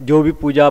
جو بھی پوجا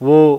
وہ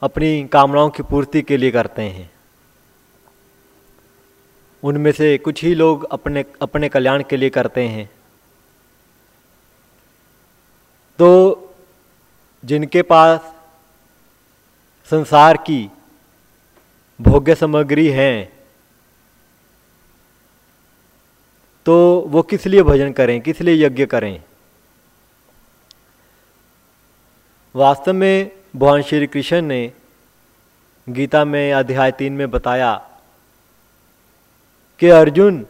اپنی کامناؤں کی پورتی کے لیے کرتے ہیں۔ ان میں سے کچھ ہی لوگ اپنے اپنے کلیان کے لیے کرتے ہیں۔ تو جن کے پاس سنسار کی بھوگیہ سمگری ہیں۔ تو وہ کس لیے بھجن کریں؟ کس لیے یجن کریں؟ واستو میں بھگوان شری کرشن نے گیتا میں ادھیائے تین میں بتایا کہ ارجن،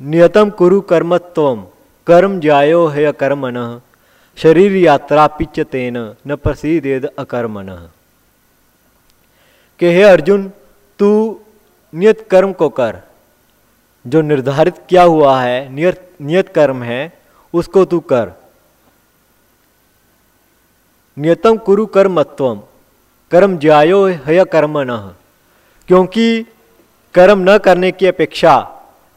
نیتم کرو کرمتوم، کرم جایو ہے اکرمن شریر یاترا پچ تین نہ پرسید اکرمن کہ ہے ارجن، تو نیت کرم کو کر۔ جو نردھارت کیا ہوا ہے، نیت نیت کرم ہے، اس کو تو کر۔ نیتم کرو کرمتوم، کرم جایو ہے کرم نہ کیونکہ کرم نہ کرنے کی اپیکشا،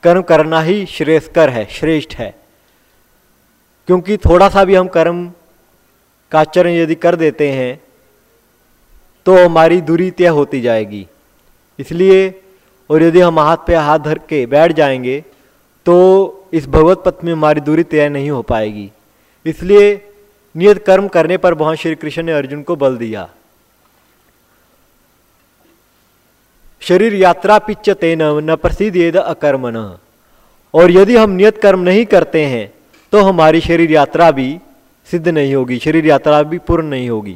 کرم کرنا ہی شریشکر ہے، شریشٹ ہے۔ کیونکہ تھوڑا سا بھی ہم کرم کاچرن یدی کر دیتے ہیں تو ہماری دوری طے ہوتی جائے گی۔ اس لیے اور یدی ہم ہاتھ پہ ہاتھ دھر کے بیٹھ جائیں گے تو اس بھگوت پت میں ہماری دوری طے نہیں ہو پائے گی۔ اس لیے نیت کرم کرنے پر بہت شری کرشن نے ارجن کو بل دیا۔ شریر یاترا پچ تین نہ پرسید اکرم نہ اور یدی ہم نیت کرم نہیں کرتے ہیں تو ہماری شریر یاترا بھی سدھ نہیں ہوگی، شریر یاترا بھی پورن نہیں ہوگی۔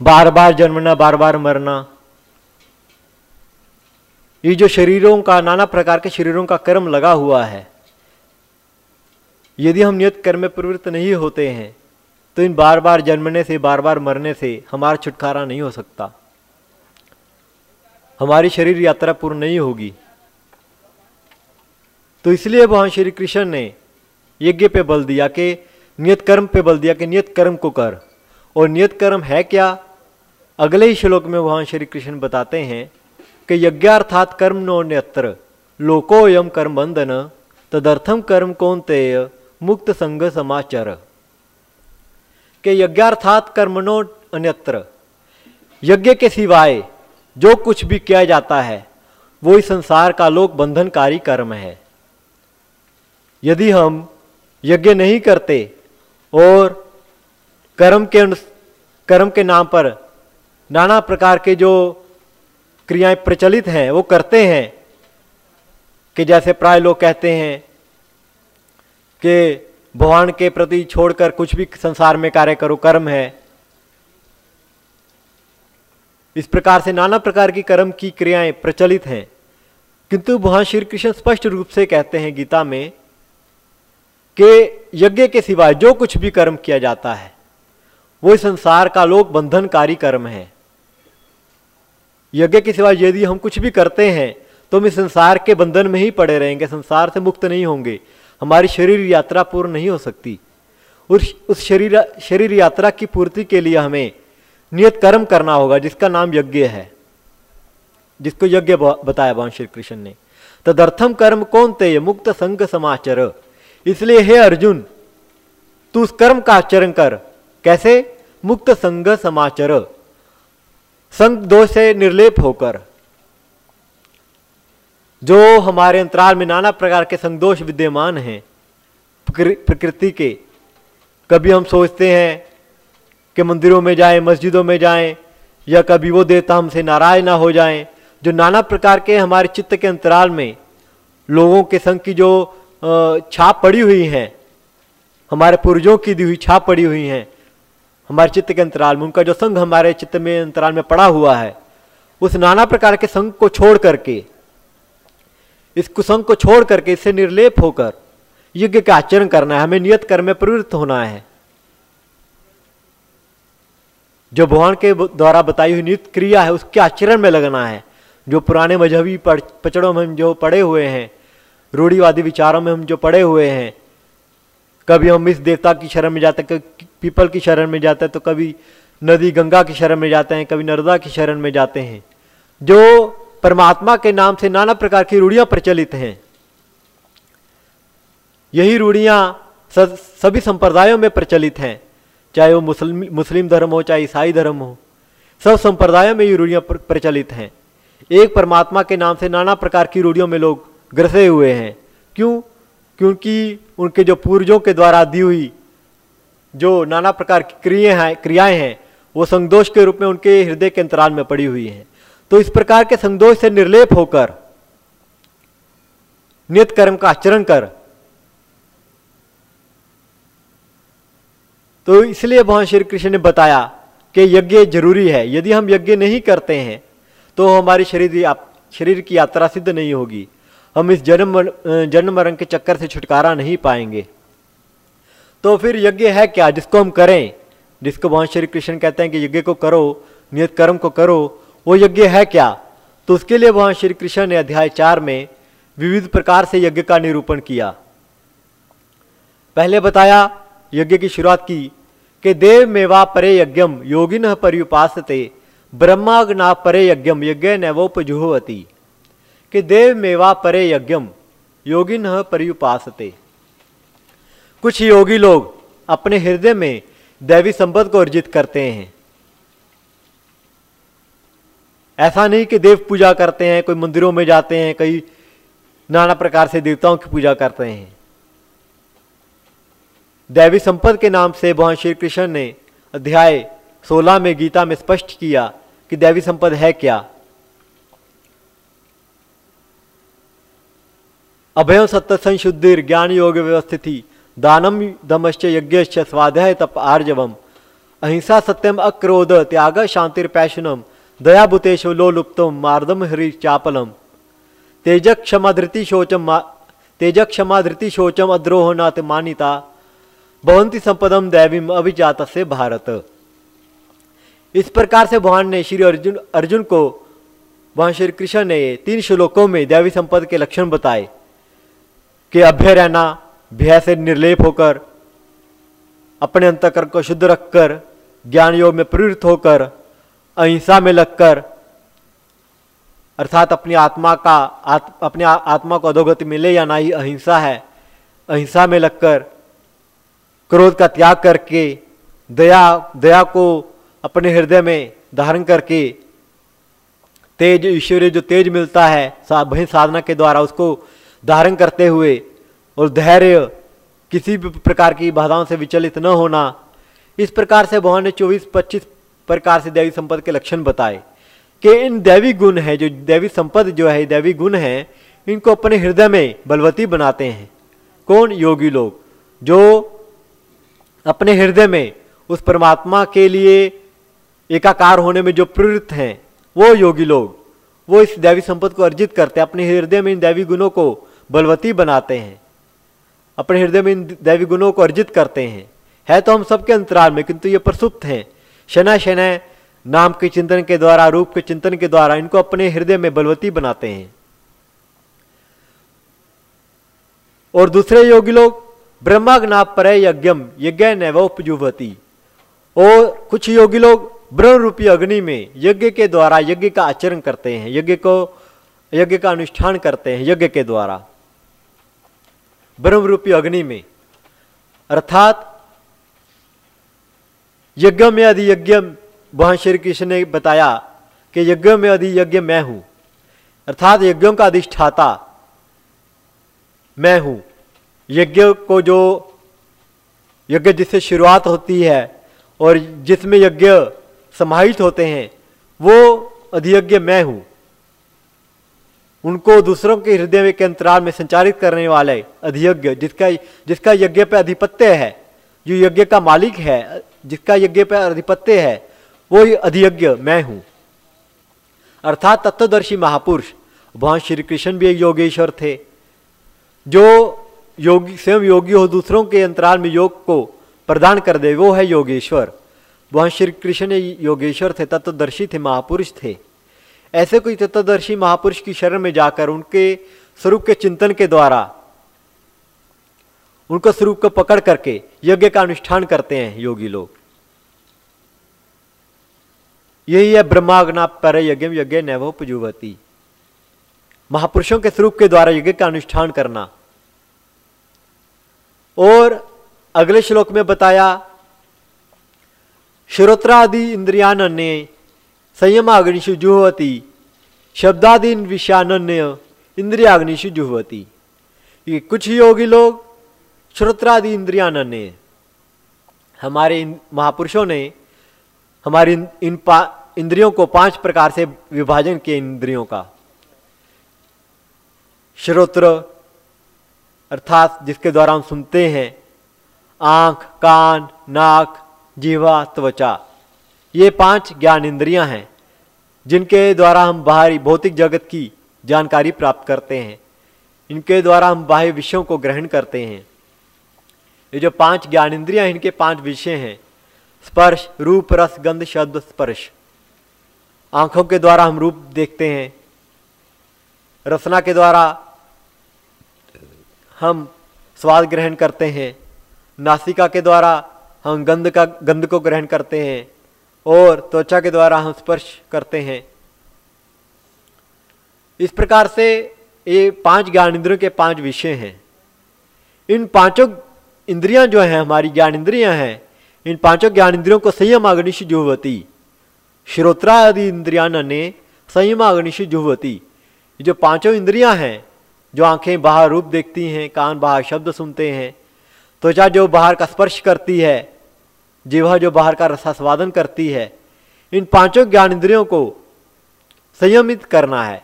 بار بار جنمنا بار بار مرنا یہ جو شریروں کا نانا پرکار کے شریروں کا کرم لگا ہوا ہے یدی ہم نیت کرم میں پروت نہیں ہوتے ہیں تو ان بار بار جنمنے سے بار بار مرنے سے ہمارا چھٹکارا نہیں ہو سکتا ہماری شریر یاترا پور نہیں ہوگی۔ تو اس لیے بہن شری کرشن نے یگے پہ بل دیا کہ نیت کرم پہ بل دیا کہ نیت کرم کو کر۔ اور نیت کرم ہے کیا؟ اگلے ہی شلوک میں بہن شری کرشن بتاتے ہیں کہ یجارتھات کرم نو نیتر لوکو یم کرم بندن تدرتھم کرم کون تے مکت سنگ سماچر۔ کہ یجارتھات کرم نو انتر یجے کے سوائے جو کچھ بھی کیا جاتا ہے وہ اس سنسار کا لوک بندھن کاری کرم ہے۔ یدی ہم یجے نہیں کرتے اور کرم کے کرم کے نام پر نانا پرکار کے جو کریائیں پرچلت ہیں، وہ کرتے ہیں کہ جیسے پرائے لوگ کہتے ہیں کہ بھگوان کے پرتی چھوڑ کر کچھ بھی سنسار میں کاریہ کرو، کرم ہے۔ اس پرکار سے نانا پرکار کی کرم کی کریاں پرچلت ہیں۔ کنتو بری کرشن اسپشٹ روپ سے کہتے ہیں گیتا میں کہ یج کے سوائے جو کچھ بھی کرم کیا جاتا ہے، وہ سنسار کا لوک بندھن کاری کرم ہے۔ یج کے سوائے یدہ ہم کچھ بھی کرتے ہیں تو ہم اس سنسار کے بندھن میں ہی پڑے رہیں گے، سنسار سے مکت نہیں ہوں گے۔ ہماری شریر یاترا پور نہیں ہو سکتی۔ اس اس شریر یاترا کی پورتی کے لیے ہمیں نیت کرم کرنا ہوگا، جس کا نام یجے ہے۔ جس کو یجے بتایا بھگوان شری کرشن نے۔ تدرتھم کرم کون کونتے مکت سنگ سماچر۔ اس لیے ہے ارجن، تو اس کرم کا آچرن کر۔ کیسے؟ مکت سنگ سماچر۔ سنگ دو سے نرلپ ہو کر۔ جو ہمارے انترال میں نانا پرکار کے سنگدوش ودیمان ہیں پرکرتی کے۔ کبھی ہم سوچتے ہیں کہ مندروں میں جائیں، مسجدوں میں جائیں، یا کبھی وہ دیوتا ہم سے ناراض نہ ہو جائیں، جو نانا پرکار کے ہمارے چت کے انترال میں لوگوں کے سنگ کی جو چھاپ پڑی ہوئی ہیں، ہمارے پرجوں کی دی ہوئی چھاپ پڑی ہوئی ہیں، ہمارے چت کے انترال میں، ان کا جو سنگ ہمارے چت میں انترال میں پڑا ہوا ہے، اس نانا پرکار کے سنگ کو چھوڑ کر کے، اس کسنگ کو چھوڑ کر کے اس سے نرلیپ ہو کر یج کا آچرن کرنا ہے، ہمیں نیت کرم میں پروت ہونا ہے۔ جو بھگوان کے دوارا بتائی ہوئی نت کریا ہے، اس کے آچرن میں لگنا ہے۔ جو پرانے مذہبی پچڑوں میں ہم جو پڑے ہوئے ہیں روڑی وادی وچاروں میں ہم جو پڑے ہوئے ہیں، کبھی ہم اس دیوتا کی شرم میں جاتے ہیں، کبھی پیپل کی شرن میں جاتے ہیں، تو کبھی ندی گنگا کی شرن میں جاتے ہیں، کبھی نردا کی شرن میں جاتے ہیں۔ جو پرماتما کے نام سے نانا پرکار کی روڑیاں پرچلت ہیں۔ یہی روڑیاں سبھی سمپردایوں میں پرچلت ہیں۔ چاہے وہ مسلم مسلم دھرم ہو، چاہے عیسائی دھرم ہو، سب سمپردایوں میں یہ روڑیاں پرچلت ہیں۔ ایک پرماتما کے نام سے نانا پرکار کی روڑیوں میں لوگ گرسے ہوئے ہیں۔ کیوں؟ کیونکہ ان کے جو پورجوں کے دوارا دی ہوئی جو نانا پرکار کی کریے ہیں کریائیں ہیں، وہ سنگدوش کے روپ میں ان کے ہردے کے انترال میں پڑی ہوئی ہیں۔ تو اس پرکار کے سنگدوش سے نرلیپ ہو کر، نیت کرم کا آچرن کر تو اس لیے وہاں شری کرشن نے بتایا کہ یجے ضروری ہے۔ یدی ہم یجے نہیں کرتے ہیں، تو ہماری شریر شریر کی یاترا سدھ نہیں ہوگی۔ ہم اس جنم جنم مرن کے چکر سے چھٹکارا نہیں پائیں گے۔ تو پھر یجے ہے کیا؟ جس کو ہم کریں۔ جس کو وہاں شری کرشن کہتے ہیں کہ یجے کو کرو، نیت کرم کو کرو، وہ یجے ہے کیا؟ تو اس کے لیے وہاں شری کرشن نے ادھیائے چار میں ووھ پرکار سے یجے کا نروپن کیا۔ پہلے بتایا یجے کی شروعات کی کہ دیو میوا پرے یجم یوگن پریوپاستے برہماگنا پرے یجم یجے نوپجوہتی کہ دیو میوا پرے یجم یوگن پریوپاستے۔ کچھ یوگی لوگ اپنے ہردے میں دیوی سمپت کو ارجت کرتے ہیں۔ ایسا نہیں کہ دیو پوجا کرتے ہیں، کوئی مندروں میں جاتے ہیں، کئی نانا پرکار سے دیوتاؤں کی پوجا کرتے ہیں۔ دیوی سمپد کے نام سے بھگوان شری کرشن نے ادھیائے سولہ میں گیتا میں اسپشٹ کیا کہ دیوی سمپد ہے کیا۔ ابھیو ستسن شدھر جان یوگ ویوستھی دانم دمشچ یجش سوادھیای تپ آرجوم۔ اہنسا ستم اکرودھ تیاگ شانترپیشنم دیا بھوتےشو لو لپتم ماردم ہری چاپلم۔ تیج کھما دھرتی شوچم تیج کھما ادروہ نات مانیتا۔ بہنتی سمپدی اب جاتا سے بھارت اس پرکار سے بہان نے شری ارجن ارجن کوشن نے تین شلوکوں میں دوی سمپد کے لکشن بتائے کہ ابھی رہنا بھی نرلیپ ہو کر اپنے انت کر کو شدھ رکھ کر جان یوگ میں پروت ہو کر اہمسا میں لگ کر ارتھات اپنی آتما کا اپنے آتم کو ادوگتی ملے یا نہ ہی اہمسا ہے اہمسا میں لگ کر کرودھ کا تیاگ کر کے، دیا دیا کو اپنے ہردے میں دھارن کر کے تیج، ایشوریہ جو تیج ملتا ہے وہیں سادھنا کے دوارا اس کو دھارن کرتے ہوئے اور دھیریہ کسی بھی پرکار کی بادھاؤں سے وچلت نہ ہونا، اس پرکار سے بھگوان نے چوبیس، پچیس پرکار سے دیوی سمپد کے لکشن بتائے کہ ان دیوی گن ہیں، جو دیوی سمپد جو ہے، دیوی گن ہیں، ان کو اپنے ہردے میں بلوتی بناتے ہیں۔ کون؟ یوگی لوگ، جو اپنے ہردے میں اس پرماتما کے لیے ایکاکار ہونے میں جو پریرت ہیں، وہ یوگی لوگ، وہ اس دیوی سمپت کو ارجت کرتے ہیں، اپنے ہردے میں ان دیوی گنوں کو بلوتی بناتے ہیں۔ اپنے ہردے میں ان دیوی گنوں کو ارجت کرتے ہیں۔ ہے تو ہم سب کے انترال میں، کنتو یہ پرسپت ہیں۔ شنا شنا نام کے چنتن کے دوارا، روپ کے چنتن کے دوارا، ان کو اپنے ہردے میں بلوتی بناتے ہیں۔ اور دوسرے یوگی لوگ برما پر یج یج نپجوتی اور کچھ یوگ لوگ برہ روپی اگنی میں یج کے دوارا یج کا آچرن کرتے ہیں کرتے ہیں یج کے دوارا برہم روپی اگنی میں اردات یج میں ادھ یوان شری کشن نے بتایا کہ یج میں ادھ یج میں ہوں اراتا یجوں کا ادھاتا میں ہوں یجیہ کو جو یجیہ جس سے شروعات ہوتی ہے اور جس میں یجیہ سماہت ہوتے ہیں، وہ ادھیجیہ میں ہوں۔ ان کو دوسروں کے ہردے میں کے انترال میں سنچارت کرنے والے ادھیجیہ، جس کا جس کا یجیہ پہ ادھیپتیہ ہے، جو یجیہ کا مالک ہے، جس کا یجیہ پہ ادھیپتیہ ہے، وہ ادھیجیہ میں ہوں۔ ارتھات تتو درشی مہاپرش، بھگوان شری کرشن بھی ایک یوگیشور تھے، جو یوگی سیم یوگی ہو دوسروں کے انترال میں یوگ کو پردان کر دے، وہ ہے یوگیشور۔ وہاں شری کرشن یوگیشور تھے، تتودرشی تھے مہاپرش تھے۔ ایسے کوئی تتودرشی مہاپرش کی شرح میں جا کر ان کے سروپ کے چنتن کے دوارا، ان کو سروپ کو پکڑ کر کے یجیہ کا انوشٹھان کرتے ہیں یوگی لوگ۔ یہی ہے برہماگنا پر یجم یجیہ نیو پجوتی مہاپرشوں کے سروپ کے دوارا یجیہ کا انوشٹھان کرنا۔ اگلے شلوک میں بتایا شروطرادی اندرانن سیم اگنی شو جہتی شبداد اندریاگنی شو جہتی یہ کچھ ہی یوگی لوگ شروطاد نمارے مہاپروشوں نے ہمارے ان پا اندروں کو پانچ پرکار سے وباجن کیے اندروں کا۔ شروت ارتھات جس کے دوارا ہم سنتے ہیں، آنکھ، کان، ناک، جیوا توچا یہ پانچ گیان اندریاں ہیں، جن کے دوارا ہم باہری بھوتک جگت کی جانکاری پراپت کرتے ہیں۔ ان کے دوارا ہم باہر وشوں کو گرہن کرتے ہیں۔ یہ جو پانچ گیان اندریاں ان کے پانچ وشے ہیں۔ اسپرش روپ، رس گند شبد اسپرش آنکھوں کے دوارا ہم روپ دیکھتے ہیں۔ رسنا کے دوارا ہم سواد گرہن کرتے ہیں۔ ناسکا کے دوارا ہم گند کا گند کو گرہن کرتے ہیں اور توچا کے دوارا ہم اسپرش کرتے ہیں۔ اس پرکار سے یہ پانچ گیانندروں کے پانچ وشے ہیں۔ ان پانچوں اندریاں جو ہیں، ہماری گیانندریاں ہیں، ان پانچوں گیانندریوں کو سیم آگنیش جوہوتی، شروترا آدی اندریاں نے سیم آگنیش جوہوتی۔ جو پانچوں اندریاں ہیں جو آنکھیں باہر روپ دیکھتی ہیں، کان باہر شبد سنتے ہیں۔ توچا جو باہر کا سپرش کرتی ہے جیوا جو باہر کا رساسوادن کرتی ہے۔ ان پانچوں گیانندریوں کو سیمت کرنا ہے۔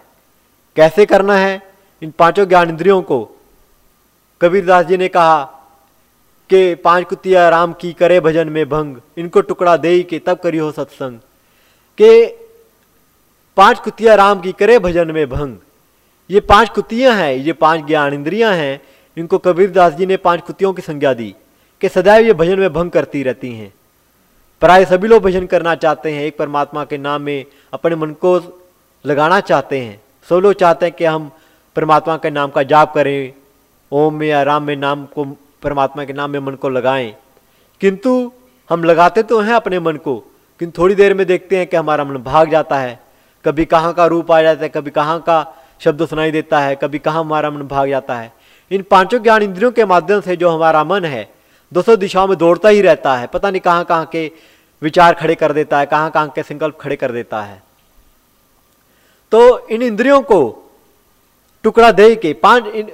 کیسے کرنا ہے؟ ان پانچوں گیانندریوں کو۔ کبیر داس جی نے کہا کہ پانچ کتیا رام کی کرے بھجن میں بھنگ۔ ان کو ٹکڑا دے کہ تب کری ہو ستسنگ۔ کہ پانچ کتیا رام کی کرے بھجن میں بھنگ۔ یہ پانچ کتیاں ہیں، یہ پانچ گیان اندریاں ہیں۔ ان کو کبیر داس جی نے پانچ کتیوں کی سنجھا دی کہ سدائیو یہ بھجن میں بھنگ کرتی رہتی ہیں۔ پرائے سبھی لوگ بھجن کرنا چاہتے ہیں، ایک پرماتما کے نام میں اپنے من کو لگانا چاہتے ہیں۔ سب لوگ چاہتے ہیں کہ ہم پرماتما کے نام کا جاپ کریں، اوم میں یا رام میں نام کو، پرماتما کے نام میں من کو لگائیں۔ کنتو ہم لگاتے تو ہیں اپنے من کو کن تھوڑی دیر میں دیکھتے ہیں کہ ہمارا من بھاگ جاتا ہے۔ کبھی کہاں کا روپ آ جاتا ہے، کبھی کہاں کا شبد سنائی دیتا ہے کبھی کہاں ہمارا من بھاگ جاتا ہے۔ ان پانچوں گیان اندروں کے مادھیم سے جو ہمارا من ہے دو سو دشاؤں میں دوڑتا ہی رہتا ہے۔ پتہ نہیں کہاں کہاں کے وچار کھڑے کر دیتا ہے کہاں کہاں کے سنکلپ کھڑے کر دیتا ہے۔ تو ان اندروں کو ٹکڑا دے کے پانچ ان,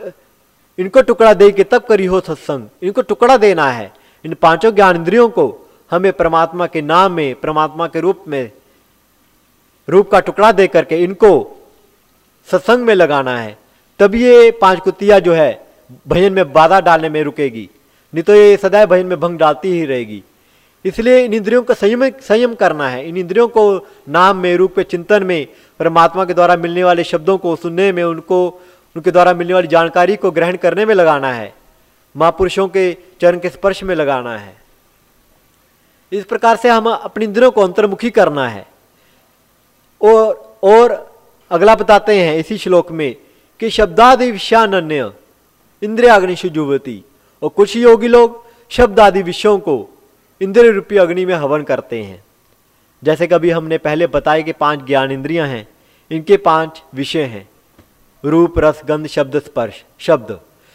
ان کو ٹکڑا دے کے تب کری ہو ستسنگ۔ ان کو ٹکڑا دینا ہے۔ ان پانچوں گیان اندروں کو ہمیں پرماتما کے نام میں پرماتما کے روپ میں روپ کا ٹکڑا دے کر کے ان کو ستسنگ میں لگانا ہے۔ تب یہ پانچ کتیا جو ہے، بھجن میں بادہ ڈالنے میں رکے گی۔ نہیں تو یہ سدائے بھجن میں بھنگ ڈالتی ہی رہے گی۔ اس لیے ان اندریوں کا سیم سیم کرنا ہے۔ ان اندریوں کو نام میں، روپ چنتن میں، پرماتما کے دوارا ملنے والے شبدوں کو سننے میں، ان کو ان کے دوارا ملنے والی جانکاری کو گرہن کرنے میں لگانا ہے۔ مہا پروشوں کے چرن کے اسپرش میں لگانا ہے۔ اس پرکار سے ہم اپنی اندروں کو انترمکھی کرنا ہے۔ اور اور اگلا بتاتے ہیں اسی شلوک میں کہ شبدادی وشانیہ اندر اگنی شجوتی اور کچھ یوگی لوگ شبدادی وشوں کو اندر روپی اگنی میں ہون کرتے ہیں۔ جیسے کبھی ہم نے پہلے بتائے کہ پانچ گیان اندریاں ہیں، ان کے پانچ وشے ہیں۔ روپ، رس، گند، شبد اسپرش شبد۔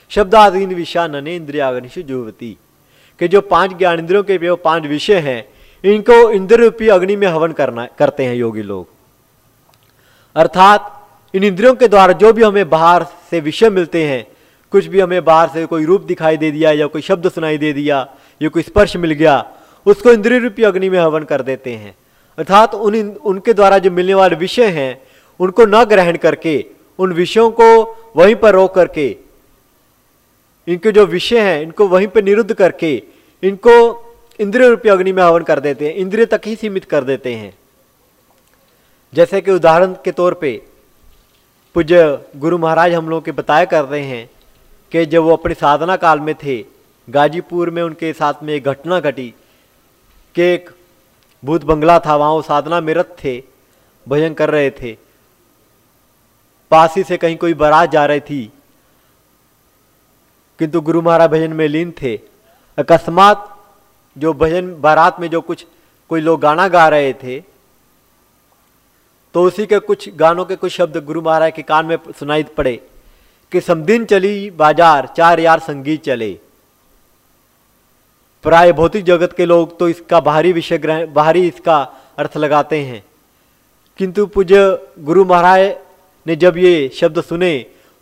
شبدادین وشان اندریاگنی شجوتی کہ جو پانچ گیان اندروں کے وہ پانچ وشے ہیں، ان کو اندر روپی اگنی میں ہون کرنا، کرتے ہیں یوگی لوگ۔ ارتھات ان اندروں کے دوارا جو بھی ہمیں باہر سے وشے ملتے ہیں، کچھ بھی ہمیں باہر سے کوئی روپ دکھائی دے دیا یا کوئی شبد سنائی دے دیا یا کوئی اسپرش مل گیا، اس کو اندری روپی اگنی میں ہون کر دیتے ہیں۔ ارتھات ان ان کے دوارا جو ملنے والے وشے ہیں، ان کو نہ گرہن کر کے، ان وشوں کو وہیں پر روک کر کے، ان کے جو وشے ہیں، ان کو وہیں پہ نرد کر کے، ان کو اندر روپی اگنی میں ہون کر دیتے ہیں اندر تک ہی سیمت کر دیتے ہیں۔ جیسے کہ ادھارن کے طور پہ پج گرو مہاراج ہم لوگوں کے بتایا کر رہے ہیں کہ جب وہ اپنے سادھنا کال میں تھے غازی پور میں ان کے ساتھ میں ایک گھٹنا گھٹی کہ ایک بھوت بنگلہ تھا، وہاں وہ سادھنا میرت تھے، بھجن کر رہے تھے۔ پاسی سے کہیں کوئی بارات جا رہی تھی، کنتو گرو مہاراج بھجن میں لین تھے۔ اکسمات جو بھجن، بارات میں جو کچھ کوئی لوگ گانا گا رہے تھے تو اسی کے کچھ گانوں کے کچھ شبد گرو مہاراج کے کان میں سنائی پڑے کہ سم دن چلی بازار چار یار سنگیت چلے۔ پرائے بھوتک جگت کے لوگ تو اس کا باہری وشے گرہ باہری اس کا ارتھ لگاتے ہیں۔ کنتو پوج گرو مہاراج نے جب یہ شبد سنے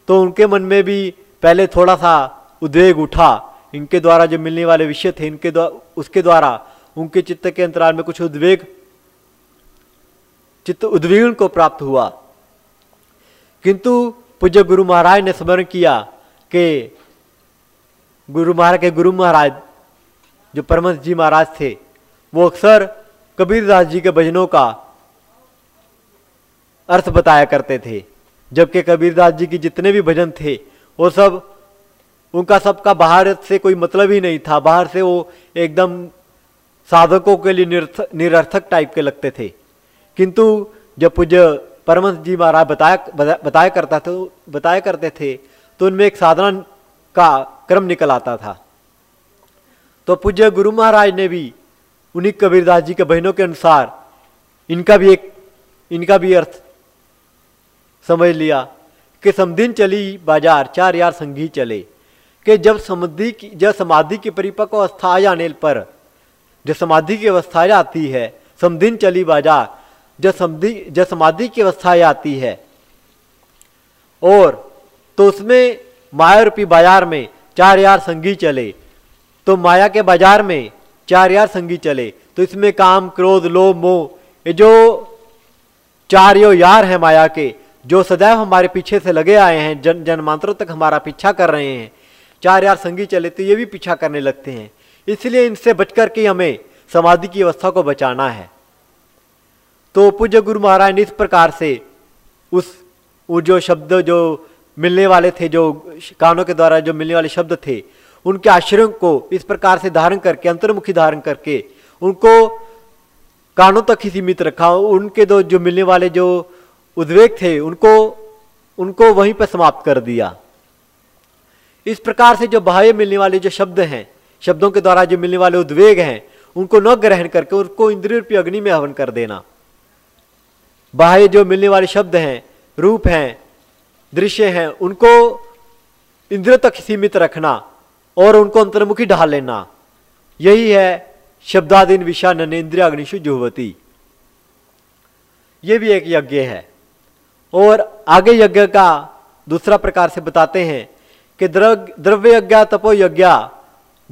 تو ان کے من میں بھی پہلے تھوڑا سا ادویگ اٹھا۔ ان کے دوارا جو ملنے والے وشے تھے، ان کے اس کے دوارا ان کے چتر کے انترال میں کچھ ادویگ چت ادویل کو پراپت ہوا۔ کنتو پوجا گرو مہاراج نے سمرن کیا کہ گرو مہاراج کے گرو مہاراج جو پرمنس جی مہاراج تھے، وہ اکثر کبیر داس جی کے بھجنوں کا ارتھ بتایا کرتے تھے۔ جبکہ کبیر داس جی کی جتنے بھی بھجن تھے، وہ سب، ان کا سب کا باہر سے کوئی مطلب ہی نہیں تھا۔ باہر سے وہ ایک دم سادھکوں کے لیے نرتھک ٹائپ کے لگتے تھے۔ کنتو جب پوج پرمنت جی مہاراج بتایا بتایا کرتا تھا بتایا کرتے تھے تو ان میں ایک سادھنا کا کرم نکل آتا تھا۔ تو پوجیہ گرو مہاراج نے بھی انہیں کبیر داس جی کے بہنوں کے انوسار ان کا بھی ایک ان کا بھی ارتھ سمجھ لیا کہ سمدین چلی بازار چار یار سنگھی چلے کہ جب سمدھی کی جب سمادھی کی پریپک اوستھا آ جانے پر جو سمادھی کی اوستھا جاتی ہے سمدین چلی بازار جو جسمادی کی وسائیں آتی ہے۔ اور تو اس میں مایا روپی بازار میں چار یار سنگھی چلے۔ تو مایا کے بازار میں چار یار سنگھی چلے۔ تو اس میں کام کروز لو مو، یہ جو چار یو یار ہیں مایا کے، جو سدیو ہمارے پیچھے سے لگے آئے ہیں، جن جنمانتروں تک ہمارا پیچھا کر رہے ہیں۔ چار یار سنگھی چلے تو یہ بھی پیچھا کرنے لگتے ہیں۔ اس لیے ان سے بچ کر کے ہمیں سمادھی کی اوستھا کو بچانا ہے۔ تو پوجا گرو مہاراج نے اس پرکار سے اس وہ جو شبد جو ملنے والے تھے، جو کانوں کے دوارا جو ملنے والے شبد تھے، ان کے آشروں کو اس پرکار سے دھارن کر کے، انترمکھی دھارن کر کے، ان کو کانوں تک ہی سیمت رکھا۔ ان کے دو جو ملنے والے جو ادویگ تھے، ان کو ان کو وہیں پہ سماپت کر دیا۔ اس پرکار سے جو باہر ملنے والے جو شبد ہیں، شبدوں کے دوارا جو ملنے والے ادویگ ہیں، ان کو نہ گرہن کر کے، ان کو اندر اگنی میں ہون کر دینا۔ باہر جو ملنے والے شبد ہیں، روپ ہیں درشیہ ہیں، ان کو اندر تک سیمت رکھنا اور ان کو انترمکھی ڈھال لینا۔ یہی ہے شبدادین وشا ننیندریا اگنیشو جوہوتی یہ بھی ایک یجہ ہے۔ اور آگے یجہ کا دوسرا پرکار سے بتاتے ہیں کہ درو یجا تپو یجا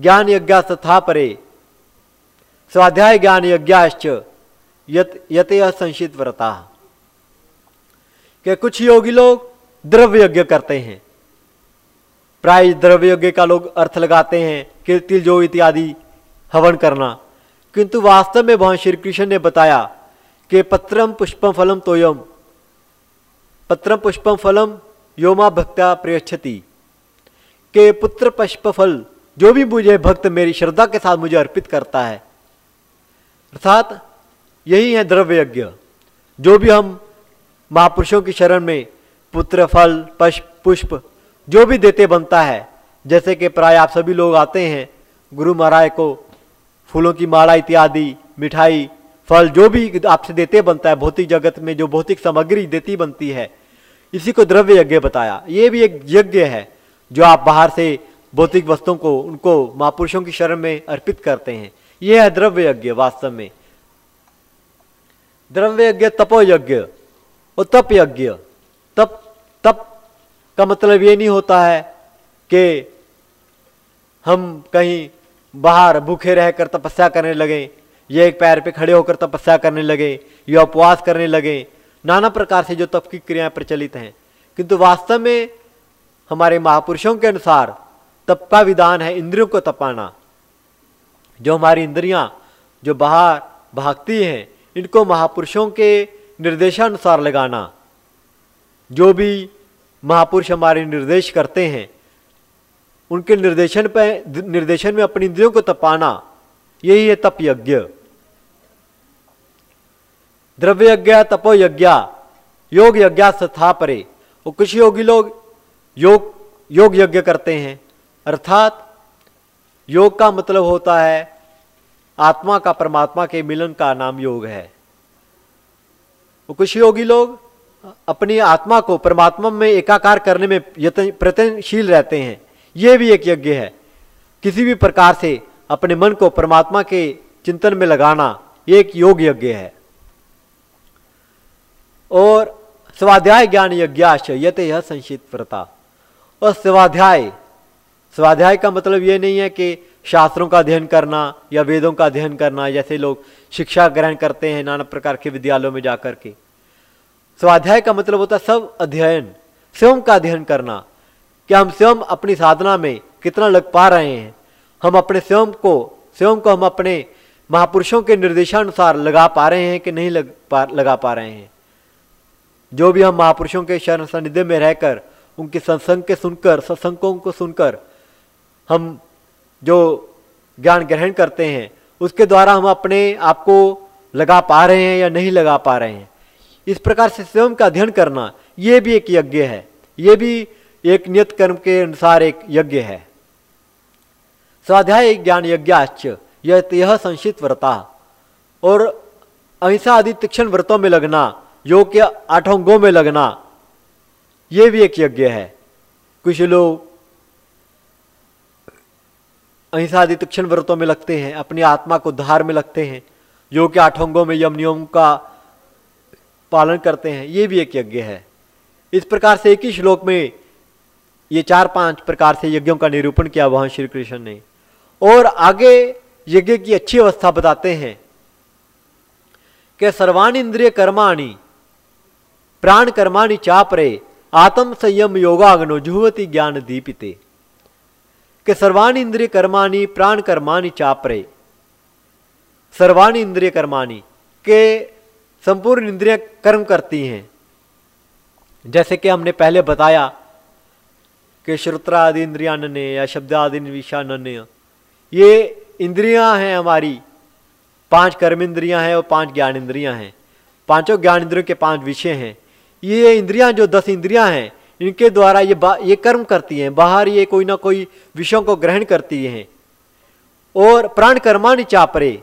گیان یجا ستھا پرے۔ سوادھیائے گیان یجاش یت یت سنشت ورتا کہ کچھ یوگی لوگ درو یگ کرتے ہیں۔ پرائز درو یگ کا لوگ ارتھ لگاتے ہیں، کیرتی جو اتیادی ہون کرنا۔ کنتو واستو میں بھگوان شری کرشن نے بتایا کہ پترم پشپم فلم تویم۔ پترم پشپم فلم یوما بھکتا پریچھتی کہ پتر پشپ فل جو بھی مجھے بھکت میری شردا کے ساتھ مجھے ارپت کرتا ہے۔ ارتھات یہی ہے درو یگ جو بھی ہم مہاپرشوں کی شرن میں پتر پھل، پش، پشپ جو بھی دیتے بنتا ہے۔ جیسے کہ پرائے آپ سبھی لوگ آتے ہیں، گرو مہارائے کو پھولوں کی مالا، اتیادی، مٹھائی، پھل جو بھی آپ سے دیتے بنتا ہے، بھوتک جگت میں جو بھوتک سمگری دیتی بنتی ہے۔ اسی کو درویہ یجے بتایا۔ یہ بھی ایک یجے ہے جو آپ باہر سے بھوتک وستوں کو، ان کو مہاپرشوں کی شرم میں ارپت کرتے ہیں۔ یہ ہے درویہ یجے واستو میں۔ درویہ یجے تپو یجے اور تپ یجیہ تپ تپ کا مطلب یہ نہیں ہوتا ہے کہ ہم کہیں باہر بھوکے رہ کر تپسیا کرنے لگیں یا ایک پیر پہ کھڑے ہو کر تپسیا کرنے لگیں یا اپواس کرنے لگیں نانا پرکار سے جو تپ کی کریا پرچلت ہیں۔ کنتو واستو میں ہمارے مہاپرشوں کے انسار تپا ودان ہے اندروں کو تپانا۔ جو ہماری اندریاں جو باہر بھاگتی ہیں، ان کو مہاپرشوں کے نردیشانسار لگانا۔ جو بھی مہاپرش ہمارے نردیش کرتے ہیں، ان کے نردیشن پہ، نردیشن میں اپنی اندروں کو تپانا، یہی ہے تپ یجیہ درو یجا تپو یجا یوگ یجا ستھا پرے۔ وہ کچھ یوگی لوگ یوگ یوگ یجیہ کرتے ہیں۔ ارتھات، یوگ کا مطلب ہوتا ہے آتما کا، پرماتما کے ملن کا نام یوگ ہے۔ وہ کچھ یوگی لوگ؟ اپنی آتما کو پرماتما میں ایکاکار کرنے میں پرتنشیل رہتے ہیں۔ یہ بھی ایک یج ہے۔ کسی بھی پرکار سے اپنے من کو پرماتما کے چنتن میں لگانا یہ ایک یوگ یج ہے۔ اور سوادھیائے گیان یجیاشیت یہ سنشیت پرتا۔ اور سوادھیائے سوادھیائے کا مطلب یہ نہیں ہے کہ شاستروں کا دھیان کرنا یا ویدوں کا دھیان کرنا، جیسے لوگ شکشا گرہن کرتے ہیں نانا پرکار کے ودیالوں میں جا کر کے۔ سوادھیای کا مطلب ہوتا ہے سب ادھین سیوم کا ادھین کرنا۔ کہ ہم سیوم اپنی سادھنا میں کتنا لگ پا رہے ہیں؟ ہم اپنے سیوم کو سیوم کو ہم اپنے مہاپرشوں کے نردیشانسار لگا پا رہے ہیں کہ نہیں لگ پا، لگا پا رہے ہیں؟ جو بھی ہم مہاپرشوں کے شرن سندھے میں رہ کر، ان کے سنسنگ کے سن کر ستسنگوں کو سن کر، ہم جو گیان گرہن کرتے ہیں، اس کے دوارا ہم اپنے آپ کو لگا پا رہے ہیں یا نہیں لگا پا رہے ہیں۔ اس پرکار سے سیوم کا ادھین کرنا یہ بھی ایک یجیہ ہے۔ یہ بھی ایک نیت کرم کے انسار ایک یجیہ ہے۔ سوادھیائے گیان یجیاچ یہ سنشت ورتا۔ اور اہنسا آدی تکشن ورتوں میں لگنا یوگ کے آٹھوں گوں میں لگنا، یہ بھی ایک یجیہ ہے۔ کچھ لوگ اہنسادی تکشن ورتوں میں لگتے ہیں اپنی آتما کو دھار میں لگتے ہیں جو کہ آٹھنگوں میں یم نیوم کا پالن کرتے ہیں یہ بھی ایک یجیہ ہے اس پرکار سے ایک ہی شلوک میں یہ چار پانچ پرکار سے یجوں کا نروپن کیا وہاں شری کرشن نے اور آگے یجیہ کی اچھی اوستھا بتاتے ہیں کہ سروان اندریہ کرمانی پران کرمانی چاپرے آتم سم یوگاگنو جہوتی گیان دیپتے کہ સર્વાણી ઇન્દ્રિય કર્માની પ્રાણ કર્માની ચાપરે સર્વાણી ઇન્દ્રિય કર્માની કે سمپورن اندریاں کرم کرتی ہیں۔ جیسے کہ ہم نے پہلے بتایا کہ شروترا آدی اندریان نے یا شبد آدی وشان نے، یہ اندریاں ہیں ہماری۔ پانچ کرم اندریاں ہیں اور پانچ گیان اندریاں ہیں۔ پانچوں گیان اندریوں کے پانچ وشے ہیں۔ یہ اندریاں جو دس اندریاں ہیں ان کے دوارا یہ کرم کرتی ہیں باہر یہ کوئی نہ کوئی وشوں کو گرہن کرتی ہیں۔ اور پران کرمانی چاپرے،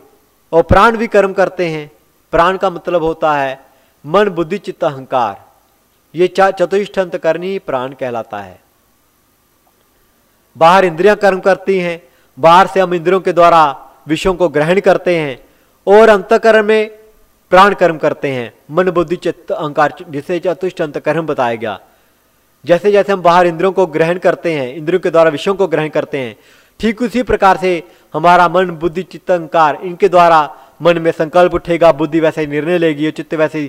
اور پران بھی کرم کرتے ہیں۔ پران کا مطلب ہوتا ہے من بدھی چت اہنکار۔ یہ چتوشٹھنت کرنی پران کہلاتا ہے۔ باہر اندریاں کرم کرتی ہیں باہر سے ہم اندروں کے دوارا وشوں کو گرہن کرتے ہیں۔ اور انتکرم میں پران کرم کرتے ہیں۔ من بدھی چت اہنکار، جسے چتوشٹھنت کرم بتایا گیا۔ جیسے جیسے ہم باہر اندروں کو گرہن کرتے ہیں، اندروں کے دوارا وشوں کو گرہن کرتے ہیں، ٹھیک اسی پرکار سے ہمارا من بدھ چت اہنکار ان کے دوارا من میں سنکلپ اٹھے گا بدھ ویسے ہی نرنے لے گی اور چت ویسے ہی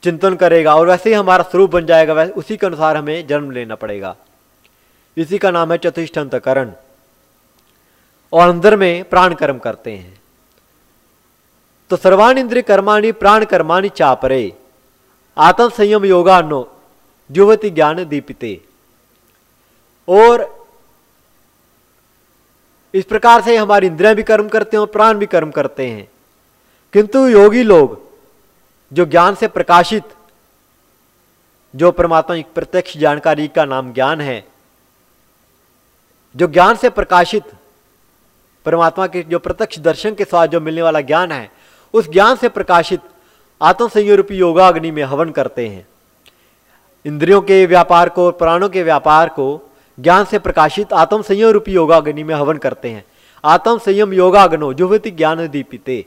چنتن کرے گا اور ویسے ہی ہمارا سروپ بن جائے گا، ویسے اسی کے انوسار ہمیں جنم لینا پڑے گا۔ اسی کا نام ہے چتشٹنت کرن اور اندر میں پران کرم کرتے ہیں۔ تو سروان اندر کرمانی، پران کرمانی چاپرے۔ آتم سم یوگا نو جاندیپے اور اس پرکار سے ہماری اندریاں بھی کرم کرتے ہیں اور پران بھی کرم کرتے ہیں کنتو یوگی لوگ جوان سے پرکاشت جو پرماتما پرتکش جانکاری کا نام جان ہے جو یان سے پرکاشت پرماتما کے جو پرتھ درشن کے ساتھ جو ملنے والا جان ہے اس جان سے پرکاشت آتمسورپی یوگاگنی میں ہون کرتے ہیں اندریوں کے ویاپار کو اور پرانوں کے ویاپار کو جان سے پرکاشت آتم سیوں روپی یوگا اگنی میں ہون کرتے ہیں۔ آتم سیوں یوگا اگنو جوہتی جان دیپیتے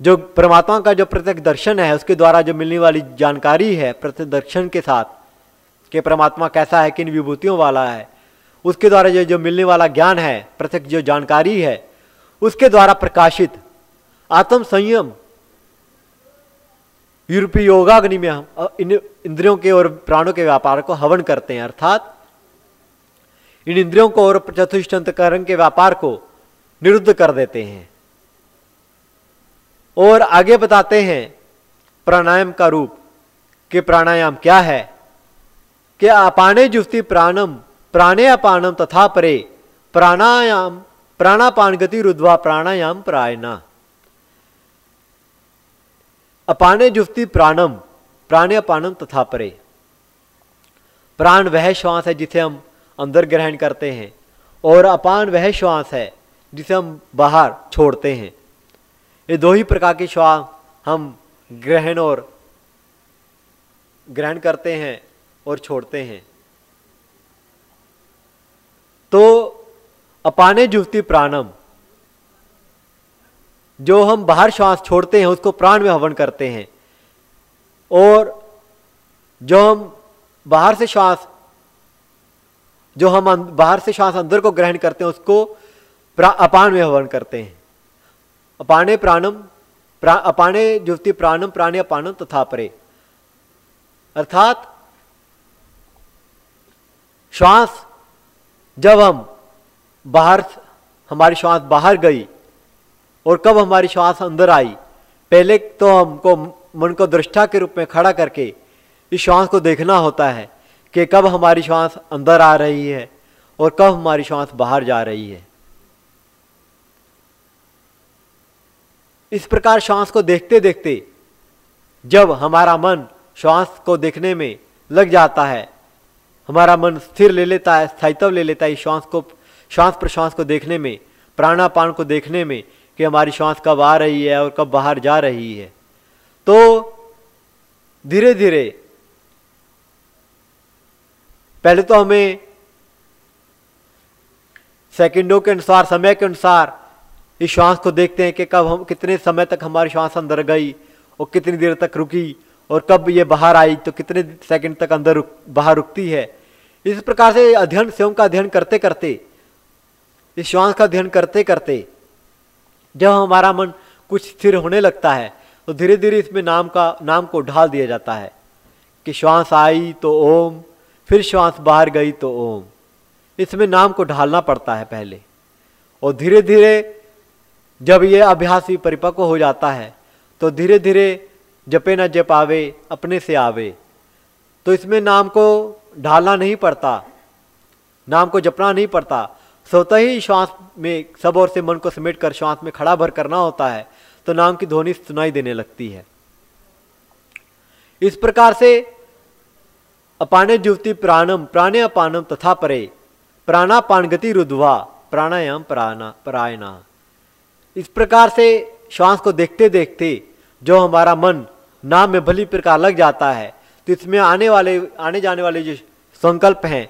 جو پرماتما کا جو پرتک درشن ہے، اس کے دوارا جو ملنے والی جانکاری ہے پرتک درشن کے ساتھ کہ پرماتما کیسا ہے، کن وبھوتیوں والا ہے۔ اس کے دوارا جو جو ملنے والا گیان ہے پرتک جو جانکاری ہے، اس کے دوارا پرکاشت آتم سنیم یورپی یوگا اگنی میں ہم ان اندروں کے اور پرانوں کے ویاپار کو ہون کرتے ہیں، ارتھات ان اندروں کو اور چتشٹنت کرن کے ویاپار کو نرد کر دیتے ہیں۔ اور آگے بتاتے ہیں پرانائم کا روپ کہ پرانایام کیا ہے، کہ اپانے جفتی پرانم، پرانے اپانم تتھا پرے پرانایام پرانا پانگتی ردوا پرانایام پرائنا اپانے جی پرانم پران اپانم تتھا پرے۔ پرا وہ شواس ہے جسے ہم اندر گرہن کرتے ہیں، اور اپان وہ شاس ہے جسے ہم باہر چھوڑتے ہیں۔ یہ دو ہی پرکار شہن اور گرہن کرتے ہیں اور چھوڑتے ہیں۔ تو اپانے جتی پران جو ہم باہر شانس چھوڑتے ہیں اس کو پران میں ہون کرتے ہیں اور جو ہم باہر سے شانس جو ہم باہر سے شانس اندر کو گرہن کرتے ہیں اس کو اپان میں ہون کرتے ہیں اپانے پرانم اپانے جوتی پرانم پرانے اپانم تتھا پرے ارتھات شواس جب ہم باہر ہماری شواس باہر گئی اور کب ہماری شواس اندر آئی؟ پہلے تو ہم کو من کو درشٹا کے روپ میں کھڑا کر کے اس شواس کو دیکھنا ہوتا ہے کہ کب ہماری شواس اندر آ رہی ہے اور کب ہماری شواس باہر جا رہی ہے۔ اس پرکار شواس کو دیکھتے دیکھتے جب ہمارا من شواس کو دیکھنے میں لگ جاتا ہے، ہمارا من استھر لے لیتا ہے، استھائتو لے لیتا ہے شواس کو شواس پر شواس کو دیکھنے میں، پرانا پان کو دیکھنے میں کہ ہماری شانس کب آ رہی ہے اور کب باہر جا رہی ہے۔ تو دھیرے دھیرے پہلے تو ہمیں سیکنڈوں کے انسار سمے کے انسار اس شانس کو دیکھتے ہیں کہ کب ہم، کتنے سمے تک ہماری شانس اندر گئی اور کتنی دیر تک رکی اور کب یہ باہر آئی، تو کتنے سیکنڈ تک اندر رک، باہر رکتی ہے۔ اس پرکار سے ادھیان سیوم کا ادھیان کرتے کرتے، اس شوانس کا ادھیان کرتے کرتے جب ہمارا من کچھ استھر ہونے لگتا ہے، تو دھیرے دھیرے اس میں نام کا، نام کو ڈھال دیا جاتا ہے کہ شوانس آئی تو اوم، پھر شوانس باہر گئی تو اوم۔ اس میں نام کو ڈھالنا پڑتا ہے پہلے۔ اور دھیرے دھیرے جب یہ ابھیاس بھی پریپکو ہو جاتا ہے، تو دھیرے دھیرے جپے نہ جپ آوے، اپنے سے آوے۔ تو اس میں نام کو ڈھالنا نہیں پڑتا، نام کو جپنا نہیں پڑتا۔ سوتا ہی شوانس میں سب اور سے من کو سمیٹ کر شوانس میں کھڑا بھر کرنا ہوتا ہے تو نام کی دھونی سنائی دینے لگتی ہے۔ اس پرکار سے اپانے جوتی پرانم، پرانے اپانم تتھا پرے۔ پرانا پانگتی ردوا پرانایام پرانا پرائنا اس پرکار سے شوانس کو دیکھتے دیکھتے جو ہمارا من نام میں بھلی پرکار لگ جاتا ہے تو اس میں آنے والے، آنے جانے والے جو سنکلپ ہیں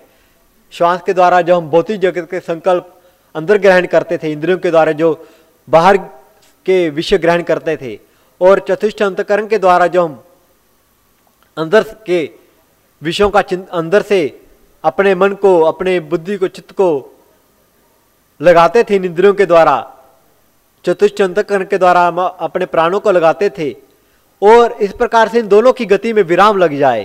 شواس کے دوارا جو ہم بھوتک جگت کے سنکلپ اندر گرہن کرتے تھے اندروں کے دوارا جو باہر کے وشے گرہن کرتے تھے، اور چتشٹ انتکرن کے دوارا جو ہم اندر کے وشوں کا اندر سے اپنے من کو، اپنے بدھی کو، چت کو لگاتے تھے ان اندروں کے دوارا۔ چتشٹ انتکرن کے دوارا ہم اپنے پرانوں کو لگاتے تھے، اور اس پرکار سے ان دونوں کی گتی میں ورام لگ جائے۔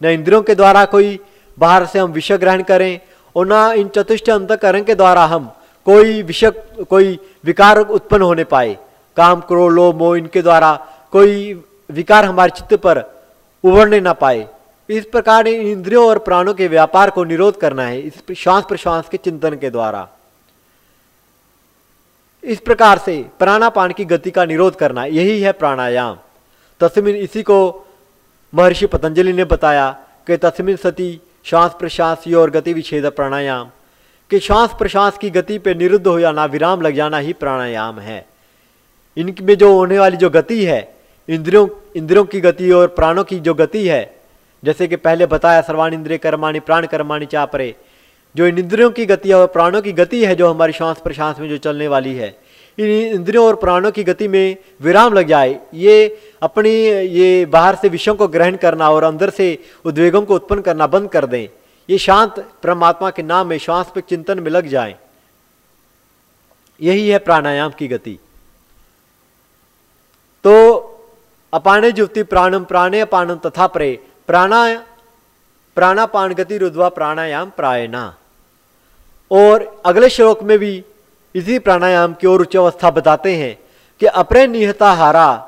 نہ اندروں کے دوارا کوئی باہر سے ہم وشک گرہن کریں اور نہ ان چتشٹ کرن کے دوارا ہم کوئی وشک، کوئی وکار اتپن ہونے پائے۔ کام کرو لو مو، ان کے دوارا کوئی وکار ہمارے چت پر ابھرنے نہ پائے۔ اس پرکار اندریوں اور پرانوں کے ویاپار کو نرودھ کرنا ہے، اس پر شواس پرشواس کے چنتن کے دوارا۔ اس پرکار سے پرانا پان کی گتی کا نرودھ کرنا، یہی ہے پرانایام۔ تسمین اسی کو مہرشی پتنجلی نے بتایا کہ تسمین ستی شاس پرشاس اور گت وچھےدا پرایام کہ شاس پرشواس کی گتی پہ نرودھ ہو جانا ورام لگ جانا ہی پرانا ہے ان میں جو ہونے والی جو گتی ہے اندر اندروں کی گتی اور پراوں کی جو گتی ہے جیسے کہ پہلے بتایا سرواندری کرمانی پرا کرمانی چاہ پرے جو اندروں کی گتی اور پراوں کی گتی ہے جو ہمارے شاس پرشواس میں جو چلنے والی ہے اندروں اور پراڑوں کی گتی میں ویرام لگ جائے یہ اپنی یہ باہر سے وشوں کو گرہن کرنا اور اندر سے ادویگوں کو اتپن کرنا بند کر دیں۔ یہ شانت پرماتما کے نام میں شانس پہ چنتن میں لگ جائیں۔ یہی ہے پرانایام کی گتی۔ تو اپانے جوتی پرانم پرانے اپانم تتھا پرے۔ پرانا پرانا پان گتی ردوا پرانایام پرائنا اور اگلے شلوک میں بھی اسی پرانایام کی اور اچھا اوستھا بتاتے ہیں کہ اپنے نیہتا ہارا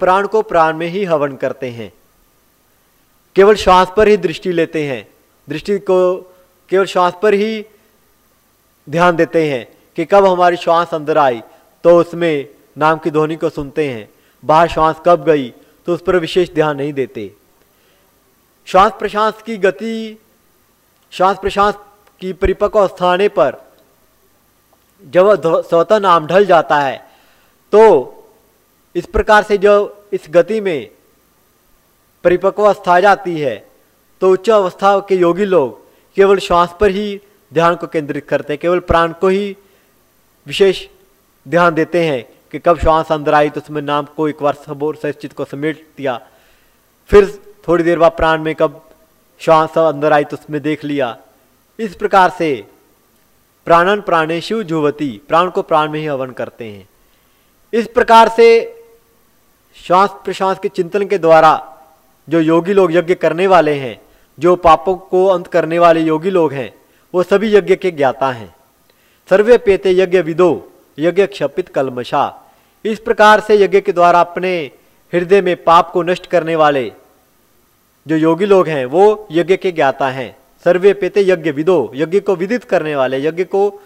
پران کو پران میں ہی ہون کرتے ہیں کیول شواس پر ہی دشٹی لیتے ہیں دشٹی کو کیول شواس پر ہی دھیان دیتے ہیں کہ کب ہماری شواس اندر آئی تو اس میں نام کی دھونی کو سنتے ہیں باہر شواس کب گئی تو اس پر وشیش دھیان نہیں دیتے شواس پرشواس کی گتی شواس پرشواس کی پریپکو استھانے پر جب سوتا نام ڈھل جاتا ہے، تو اس پرکار سے جو اس گتی میں پریپکو استھا جاتی ہے، تو اچ اوستھا کے یوگی لوگ کیول شواس پر ہی دھیان کو کیندرت کرتے ہیں، کیول پران کو ہی وشیش دھیان دیتے ہیں کہ کب شواس اندر آئی تو اس میں نام کو ایک بار سبور سے اس چیز کو سمیٹ دیا پھر تھوڑی دیر بعد پران میں کب شواس اندر آئی تو اس میں دیکھ لیا۔ اس پرکار سے پرانن پرانے شیو جھوتی پران کو پران میں ہی ہون کرتے ہیں۔ اس پرکار سے شواس پرشواس کے چنتن کے دوارا جو یوگی لوگ یجن کرنے والے ہیں، جو پاپوں کو انت کرنے والے یوگی لوگ ہیں، وہ سبھی یجن کے گیاتا ہیں۔ سروے پیتے یجن ودو یجن کشپت کلمشا۔ اس پرکار سے یجن کے دوارا اپنے ہردے میں پاپ کو نشٹ کرنے والے جو یوگی لوگ ہیں، وہ یجن کے گیاتا ہیں۔ سروے پیتے یجہ ودو یجہ کو ودت کرنے والے یجہ کو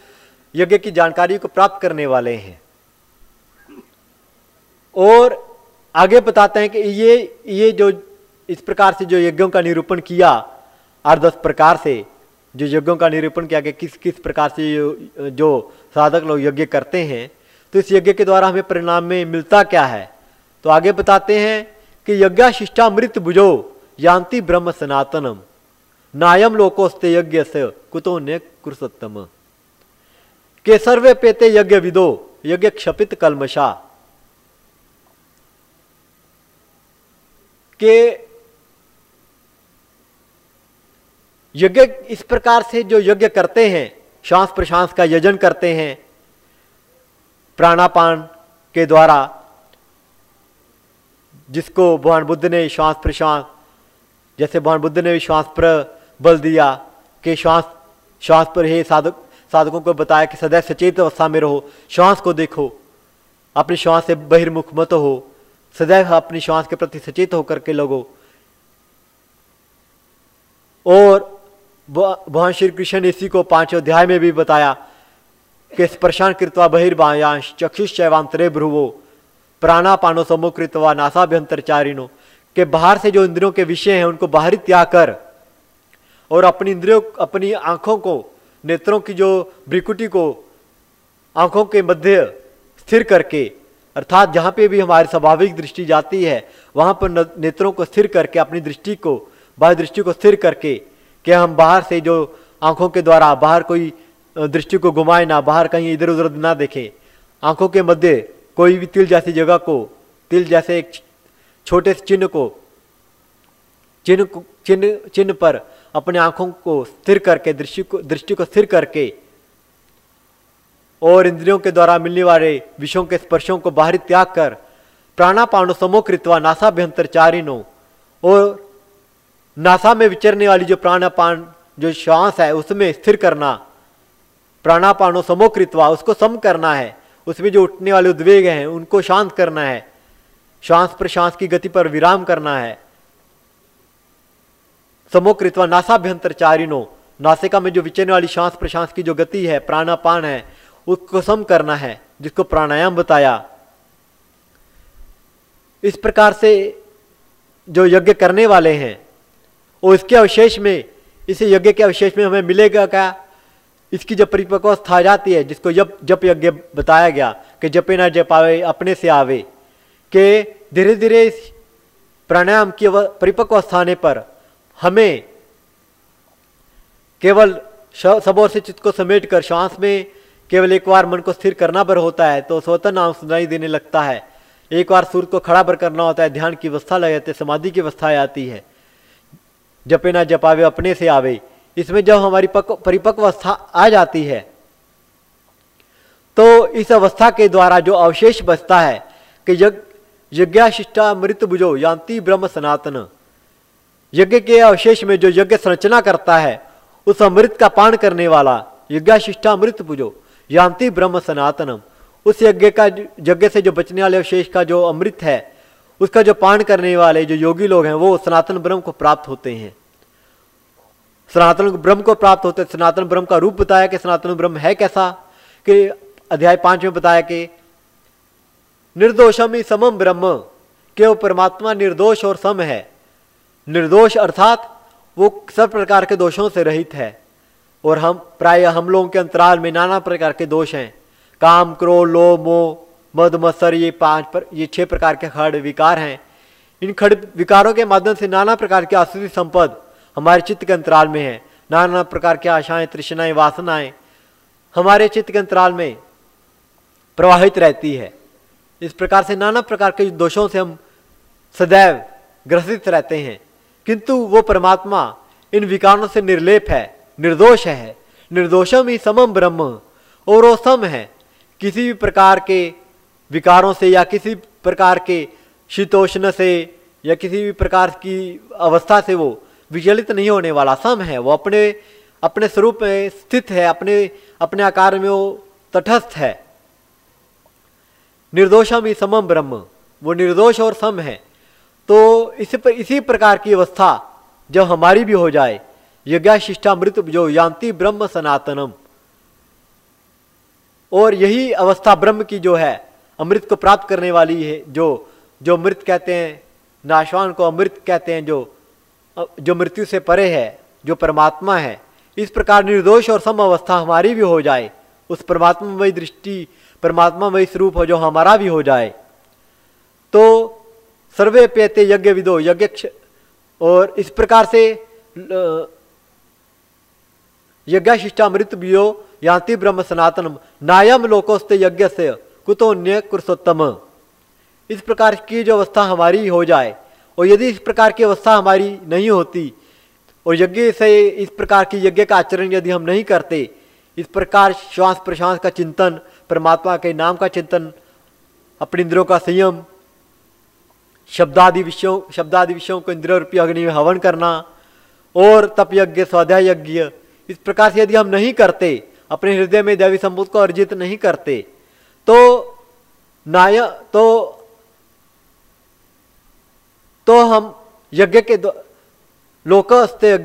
یجہ کی جانکاری کو پراپت کرنے والے ہیں۔ اور آگے بتاتے ہیں کہ یہ یہ جو اس پرکار سے جو یجوں کا نروپن کیا اور دس پرکار سے، جو یجوں کا نروپن کیا کہ کس کس پرکار سے جو سادھک لوگ یجہ کرتے ہیں، تو اس یجہ کے دوارا ہمیں پرینام میں ملتا کیا ہے؟ تو آگے بتاتے ہیں کہ یجا شمرت بجو یانتی برہم سناتنم۔ నాయం లోకోస్తే యజ్ఞస్య కుతోన్య కృసత్తమ కే సర్వే పేతే యజ్ఞ విదో యజ్ఞ క్షపిత కల్మషా کہ یجہ اس پرکار سے جو یجہ کرتے ہیں شانس پرشانس کا یجن کرتے ہیں پراناپان کے دوارا جس کو بھگوان بدھ نے شانس پرشانس جیسے بھگوان بدھ نے شانس پر بل دیا کہ شانس شانس پر ہی صادق صادقوں کو بتایا کہ سدے سچیت اوسا میں رہو شانس کو دیکھو اپنے شانس سے بہرمکھ مت ہو سدیو اپنی شانس کے پرتی سچیت ہو کر کے لوگو اور بھگوان شری کرشن اسی کو پانچ ادھیائے میں بھی بتایا کہ اسپرشان کرتوا بہربایاش چکش چیوانترے بھروو پرانا پانو سمو کرتوا ناسا بھی چارینو کہ باہر سے جو اندروں کے وشے ہیں ان کو باہری تیا کر اور اپنی اندروں اپنی آنکھوں کو، نیتروں کی جو بریکٹی کو آنکھوں کے مدھیہ استھر کر کے، ارتھات جہاں پہ بھی ہماری سواوک درشٹی جاتی ہے، وہاں پر نیتروں کو استھر کر کے، اپنی درشٹی کو، باہر درشٹی کو استھر کر کے کہ ہم باہر سے جو آنکھوں کے دوارا، باہر کوئی درشٹی کو گھمائیں نہ، باہر کہیں ادھر ادھر نہ دیکھیں۔ آنکھوں کے مدھیہ کوئی بھی تل جیسی جگہ کو، تل جیسے ایک چھوٹے سے چن کو، چن چن چن پر اپنے آنکھوں کو ستھر کر کے، درشی کو، درشٹی کو ستھر کر کے اور اندریوں کے دوارا ملنے والے وشوں کے اسپرشوں کو باہر تیاگ کر پرانا پانو سمو کرتوا ناسا بہنترچارینوں اور ناسا میں وچرنے والی جو پرانا پان جو شوانس ہے، اس میں استھر کرنا پرانا پانو سمو کرتوا اس کو سم کرنا ہے۔ اس میں جو اٹھنے والے ادویگ ہیں، ان کو شانت کرنا ہے۔ شانس پر شانس کی گتی پر ویرام کرنا ہے۔ سموکرتوا ناسا چارینو ناسکا میں جو وچنے والی شانس پرشانس کی جو گتی ہے پرانا پان ہے اس کو سم کرنا ہے جس کو پرانایام بتایا اس پرکار سے جو یج کرنے والے ہیں اور اس کے اوشیش میں اسی یج کے اوشیش میں ہمیں ملے گا کیا اس کی جب پریپکوستھا جاتی ہے جس کو جب جپ یج بتایا گیا کہ جپے نہ جپ آوے اپنے سے آوے کہ دھیرے دھیرے اس پرانیام کی پریپکوستھا آنے پر ہمیں کیول سبور سے چت کو سمیٹ کر شانس میں کیول ایک بار من کو ستھر کرنا پر ہوتا ہے تو سوتن نام سنائی دینے لگتا ہے۔ ایک بار سورج کو کھڑا پر کرنا ہوتا ہے، دھیان کی ویوستھا لگ سمادھی کی ویوستھا آتی ہے۔ جپے نہ جپاوے، اپنے سے آوے۔ اس میں جب ہماری پریپکوستھا آ جاتی ہے، تو اس اوستھا کے دوارا جو اوشیش بچتا ہے کہ یگ یجا شا مت بجو یانتی برہم سناتن۔ یج کے اوشیش میں جو یج سرچنا کرتا ہے، اس امرت کا پان کرنے والا یجا شمرت پوجو، یانتی برہم سناتنم۔ اس یج کا یج سے جو بچنے والے اوشیش کا جو امرت ہے، اس کا جو پان کرنے والے جو یوگی لوگ ہیں، وہ سناتن برہم کو پراپت ہوتے ہیں۔ سناتن برہم کو پراپت ہوتے سناتن برہم کا روپ بتایا کہ سناتن برہم ہے کیسا؟ کہ ادھیائے پانچ میں بتایا کہ نردوشم ہی سمم برہم، کہ وہ پرماتما نردوش اور سم ہے۔ نردوش ارتھات وہ سب پرکار کے دوشوں سے رہت ہے۔ اور ہم پرائے حملوں کے انترال میں نانا پرکار کے دوش ہیں۔ کام کرو لو مو، مد مسر یہ پانچ پر، یہ چھ پرکار کے کھڑ وکار ہیں۔ ان کھڑ وکاروں کے مادھیم سے نانا پرکار کے آسوی سمپد ہمارے چت کے انترال میں ہیں نانا پرکار کی آشائیں، ترشنائیں، واسنائیں ہمارے چت کے انترال میں پرواہت رہتی ہے۔ اس پرکار سے نانا پرکار کے دوشوں سے ہم سدیو گرست رہتے ہیں۔ کنتو وہ پرماتما ان وکاروں سے نرلیپ ہے، نردوش ہے نردوشم ہی سمم برہم اور وہ سم ہے۔ کسی بھی پرکار کے وکاروں سے یا کسی پرکار کے شیتوشن سے یا کسی بھی پرکار کی اوستھا سے وہ وچلت نہیں ہونے والا سم ہے۔ وہ اپنے اپنے سروپ میں استھت ہے، اپنے اپنے آکار میں وہ تٹستھ ہے۔ نردوشم ہی سمم برہم، وہ نردوش اور سم ہے۔ تو اس پر اسی پرکار کی اوستھا جب ہماری بھی ہو جائے یجا شمرت جو یانتی برہم سناتنم۔ اور یہی اوستھا برہم کی جو ہے، امرت کو پراپت کرنے والی ہے، جو جو مرت کہتے ہیں، ناشوان کو امرت کہتے ہیں، جو جو مرتیو سے پرے ہے، جو پرماتما ہے۔ اس پرکار نردوش اور سم اوستھا ہماری بھی ہو جائے۔ اس پرماتما مئی درشٹی پرماتما مئی سروپ ہو جو ہمارا بھی ہو جائے۔ تو سروے پیتے یج ودو یجکش اور اس پرکار سے یجا شیشا مت بیو یانتی برہم سناتنم نایام لوکوستے یج سے کتونیہ کرسوتم۔ اس پرکار کی جو اوستھا ہماری ہو جائے، اور یدی اس پرکار کی اوستھا ہماری نہیں ہوتی، اور یجے سے اس پرکار کی یجے کا آچرن یدی ہم نہیں کرتے، اس پرکار شواس پرشواس کا چنتن، پرماتما کے نام کا چنتن اپنے اندروں کا سیم شداد اندروپی اگنی میں ہون کرنا اور تپ ضو اس پر ہم نہیں کرتے اپنے ہردے میں ارجت نہیں کرتے تو ہم یج کے لوکستان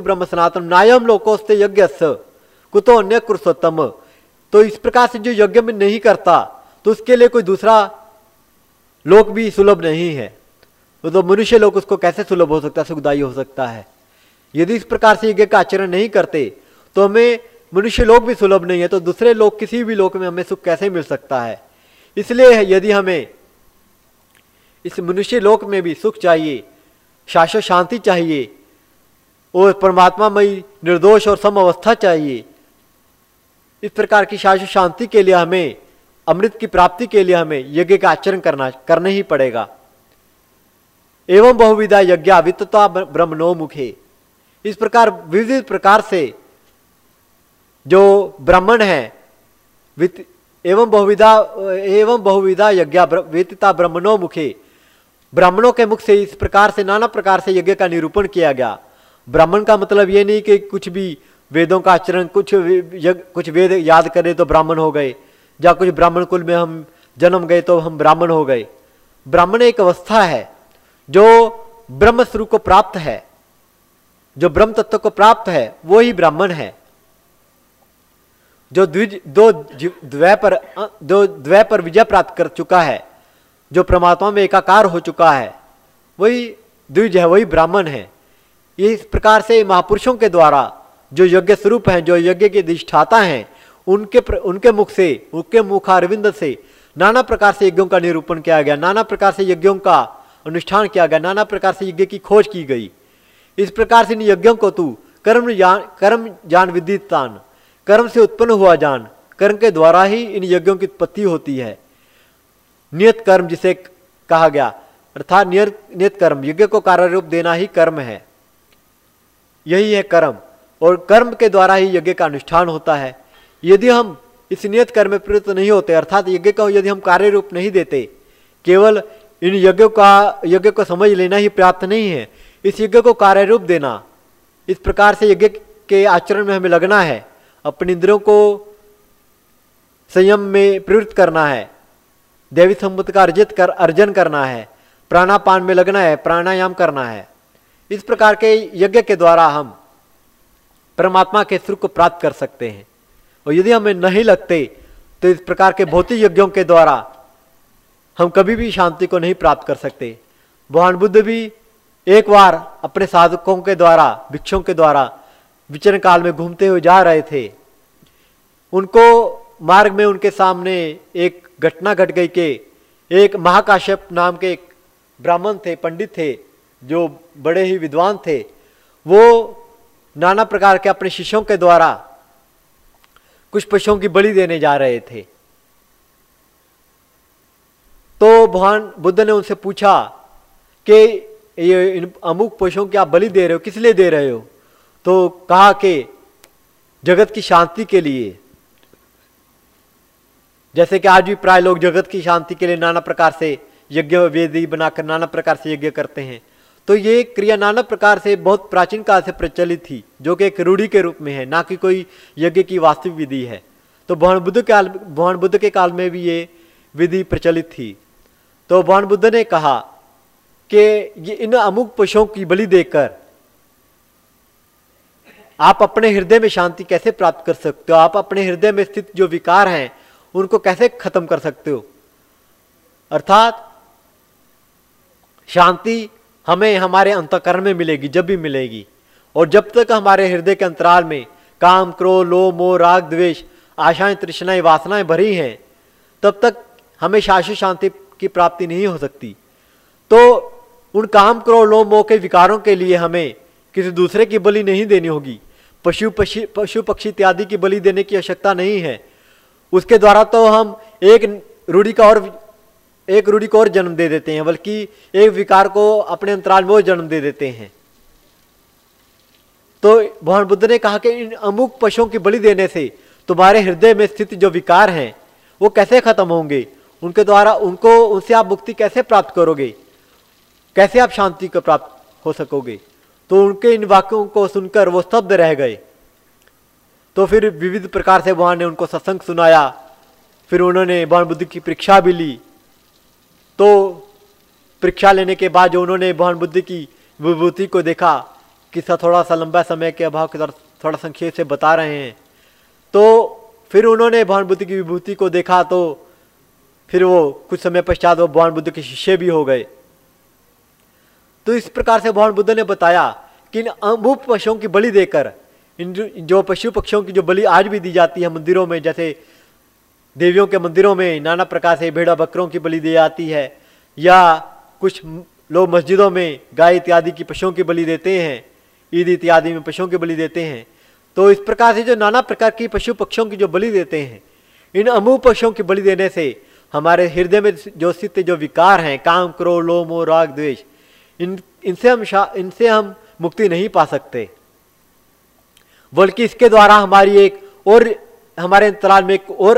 برہم سنات نا ہم لوکوست کتوں پورسوتم تو اس پرکار سے جو یجن میں نہیں کرتا، تو اس کے لیے کوئی دوسرا لوک بھی سلبھ نہیں ہے۔ وہ تو منشیہ لوگ اس کو کیسے سلبھ ہو سکتا ہے، سکھدائی ہو سکتا ہے۔ یدی اس پرکار سے یجن کا آچرن نہیں کرتے، تو ہمیں منشیہ لوگ بھی سلبھ نہیں ہے، تو دوسرے لوگ کسی بھی لوک میں ہمیں سکھ کیسے مل سکتا ہے؟ اس لیے یدی ہمیں اس منشیہ لوک میں بھی سکھ چاہیے شاش و شانتی چاہیے، اور پرماتما مئی نردوش اور سم اوستھا چاہیے۔ اس پرکار کی شاش و شانتی کے لیے ہمیں، امرت کی پراپتی کے لیے ہمیں یج کا آچرن کرنا کرنا ہی پڑے گا۔ ایوم بہویدھا یجا وتتا برہمنو مکھے۔ اس پرکار ووت پرکار سے جو برہمن ہے ایوم بہویدھا ایوم بہویدھا یجا ویتتا برہمنو مکھے۔ برہمنوں کے مکھ سے اس پرکار سے، نانا پرکار سے یج کا نروپن کیا گیا۔ برہمن کا مطلب یہ نہیں کہ کچھ بھی ویدوں کا آچرن کچھ کچھ وید یاد کرے تو براہمن ہو گئے، یا کچھ براہمن کل میں ہم جنم گئے تو ہم براہمن ہو گئے۔ براہمن ایک اوستھا ہے جو برہم سرو کو پراپت ہے۔ جو برہم تتو کو پراپت ہے، وہی وہ براہمن ہے۔ جو دو دوے جی- پر جو دوے پر وجے پراپت کر چکا ہے، جو پرماتما میں ایکاکار ہو چکا ہے۔ وہی دوج ہے، وہی براہمن ہے۔ اس پرکار سے مہاپرشوں کے دوارا جو یجیہ سروپ ہیں جو یجیہ کے دشٹھاتا ہیں ان کے پر, ان کے مکھ سے ان کے مکھ اروند سے نانا پرکار سے یجوں کا نروپن کیا گیا نانا پرکار سے یجوں کا انوشٹھان کیا گیا نانا پرکار سے یجیہ کی کھوج کی گئی۔ اس پرکار سے ان یجوں کو تو کرم جان کرم جان ودیتان کرم سے اتپن ہوا جان کرم کے دوارا ہی ان یجوں کی اتپتی ہوتی ہے۔ نیت کرم جسے کہا گیا ارتھات نیت کرم یجیہ کو کاریہ دینا ہی کرم ہے۔ یہی ہے کرم۔ اور کرم کے دوارا ہی یجے کا انوشٹھان ہوتا ہے۔ یدی ہم اس نیت کرم پرت نہیں ہوتے، ارتھات یجے کا یدی ہم کاریہ روپ نہیں دیتے، کیول ان یجوں کا یجے کو سمجھ لینا ہی پراپت نہیں ہے۔ اس یجے کو کاریہ روپ دینا، اس پرکار سے یجے کے آچرن میں ہمیں لگنا ہے۔ اپنے اندروں کو سیم میں پروت کرنا ہے، دیوی سمت کا ارجت کر، ارجن کرنا ہے پرانا پان میں لگنا ہے، پرانایام کرنا ہے۔ اس پرکار کے یجے کے دوارا ہم پرماتما کے سرخ کو پراپت کر سکتے ہیں۔ اور یعنی ہمیں نہیں لگتے تو اس پرکار کے بوتھک یجوں کے دوارا ہم کبھی بھی شانتی کو نہیں پراپت کر سکتے۔ مہان بھى ایک بار اپنے سادھکوں کے دوارا بکشوں کے دوارا وچر کا گھومتے ہوئے جا رہے تھے۔ ان کو مارگ میں ان کے سامنے ایک گھٹنا گٹ گئی کہ ایک مہاکاشپ نام کے ایک براہن تھے، پنڈت تھے، جو بڑے ہی ودوان تھے۔ وہ نانا پرکار کے اپنے شیشوں کے دوارا کچھ پشوں کی بلی دینے جا رہے تھے۔ تو بھگوان بدھ نے ان سے پوچھا کہ یہ ان اموک پشوں کی آپ بلی دے رہے ہو؟ کس لیے دے رہے ہو؟ تو کہا کہ جگت کی شانتی کے لیے۔ جیسے کہ آج بھی پرائے لوگ جگت کی شانتی کے لیے نانا پرکار سے یجیہ ویدی بنا کر نانا پرکار سے یجیہ کرتے ہیں۔ تو یہ کریا نانا پرکار سے بہت پراچین کال سے پرچلت تھی، جو کہ ایک روڑی کے روپ میں ہے، نہ کہ کوئی یجن کی واستو ودھی ہے۔ تو بھون بدھ کال بھون بدھ کے کال میں بھی یہ ودھی پرچلت تھی۔ تو بھون بدھ نے کہا کہ یہ ان اموک پشوں کی بلی دے کر آپ اپنے ہردے میں شانتی کیسے پراپت کر سکتے ہو؟ آپ اپنے ہردے میں استھت جو وکار ہیں، ان کو کیسے ختم کر سکتے ہو؟ ارتھات، شانتی ہمیں ہمارے انتکرن میں ملے گی، جب بھی ملے گی۔ اور جب تک ہمارے ہردے کے انترال میں کام، کرو، لو، مو، راگ، دویش، آشائیں، ترشنائیں، واسنائیں بھری ہیں، تب تک ہمیں شاشو شانتی کی پراپتی نہیں ہو سکتی۔ تو ان کام، کرو، لو، مو کے وکاروں کے لیے ہمیں کسی دوسرے کی بلی نہیں دینی ہوگی۔ پشو پشی، پشو پکشی اتیادی کی بلی دینے کی آوشکتا نہیں ہے۔ اس کے دوارا تو ہم ایک روڑی کا اور ایک روڑی کو اور جنم دے دیتے ہیں، بلکہ ایک وکار کو اپنے انترال میں وہ جنم دے دیتے ہیں۔ تو بھگوان بدھ نے کہا کہ ان اموک پشوں کی بلی دینے سے تمہارے ہردے میں استھت جو وکار ہیں، وہ کیسے ختم ہوں گے؟ ان کے دوارا، ان کو، ان سے آپ مکتی کیسے پراپت کرو گے؟ کیسے آپ شانتی کو پراپت ہو سکو گے؟ تو ان کے ان واقعوں کو سن کر وہ ستبد رہ گئے۔ تو پھر ووھ پرکار سے بھگوان نے ان کو ستسنگ سنایا۔ پھر انہوں نے بھگوان بدھ کی پریشا بھی لی۔ تو پریشا لینے کے بعد جو انہوں نے بہن بدھ کی وبھوتی کو دیکھا قصہ تھوڑا سا لمبا سمے کے ابھاؤ کے طرف تھوڑا سنکھیپ سے بتا رہے ہیں، تو پھر انہوں نے بہن بدھ کی وبھوتی کو دیکھا تو پھر وہ کچھ سمے پشچات وہ بہن بدھ کے شیشے بھی ہو گئے۔ تو اس پرکار سے بہن بدھ نے بتایا کہ ان امبوب پشوؤں کی بلی دے کر، ان جو پشو پکشیوں کی جو بلی آج بھی دی جاتی ہے مندروں میں، جیسے دیویوں کے مندروں میں نانا پرکار سے بھیڑا بکروں کی بلی دی جاتی ہے، یا کچھ لوگ مسجدوں میں گائے اتیادی کی پشوں کی بلی دیتے ہیں، عید اتیادی میں پشوں کی بلی دیتے ہیں۔ تو اس پرکار سے جو نانا پرکار کی پشو پکشوں کی جو بلی دیتے ہیں، ان امو پشوں کی بلی دینے سے ہمارے ہردے میں جو ست جو وکار ہیں، کام، کرو لو مو راگ، دویش، ان ان سے ہم شا، ان سے ہم مکتی نہیں پا سکتے۔ بلکہ اس کے دوارا ہماری ایک اور، ہمارے انترال میں ایک اور